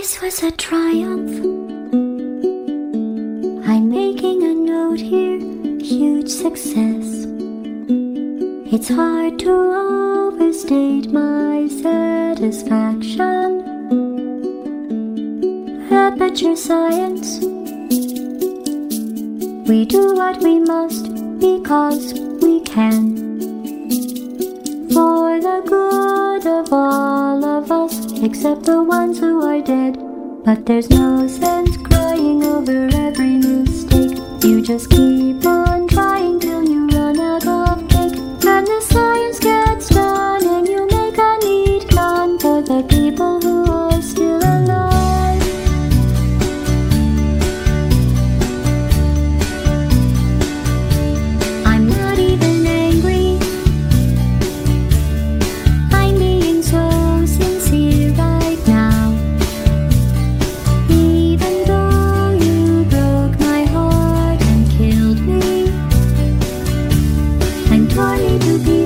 This was a triumph. I'm making a note here, huge success. It's hard to overstate my satisfaction. Aperture science. We do what we must because we can. For the good except the ones who are dead. But there's no sense crying over every mistake. You just keep on calling to be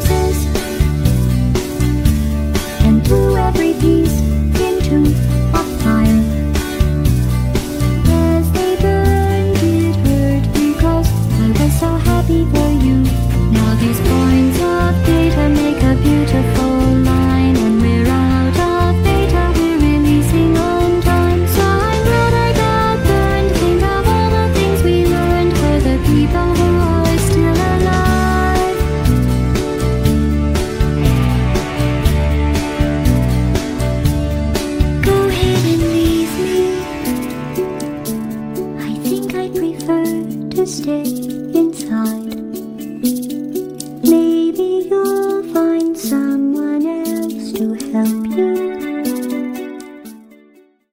stay inside. Maybe you'll find someone else to help you.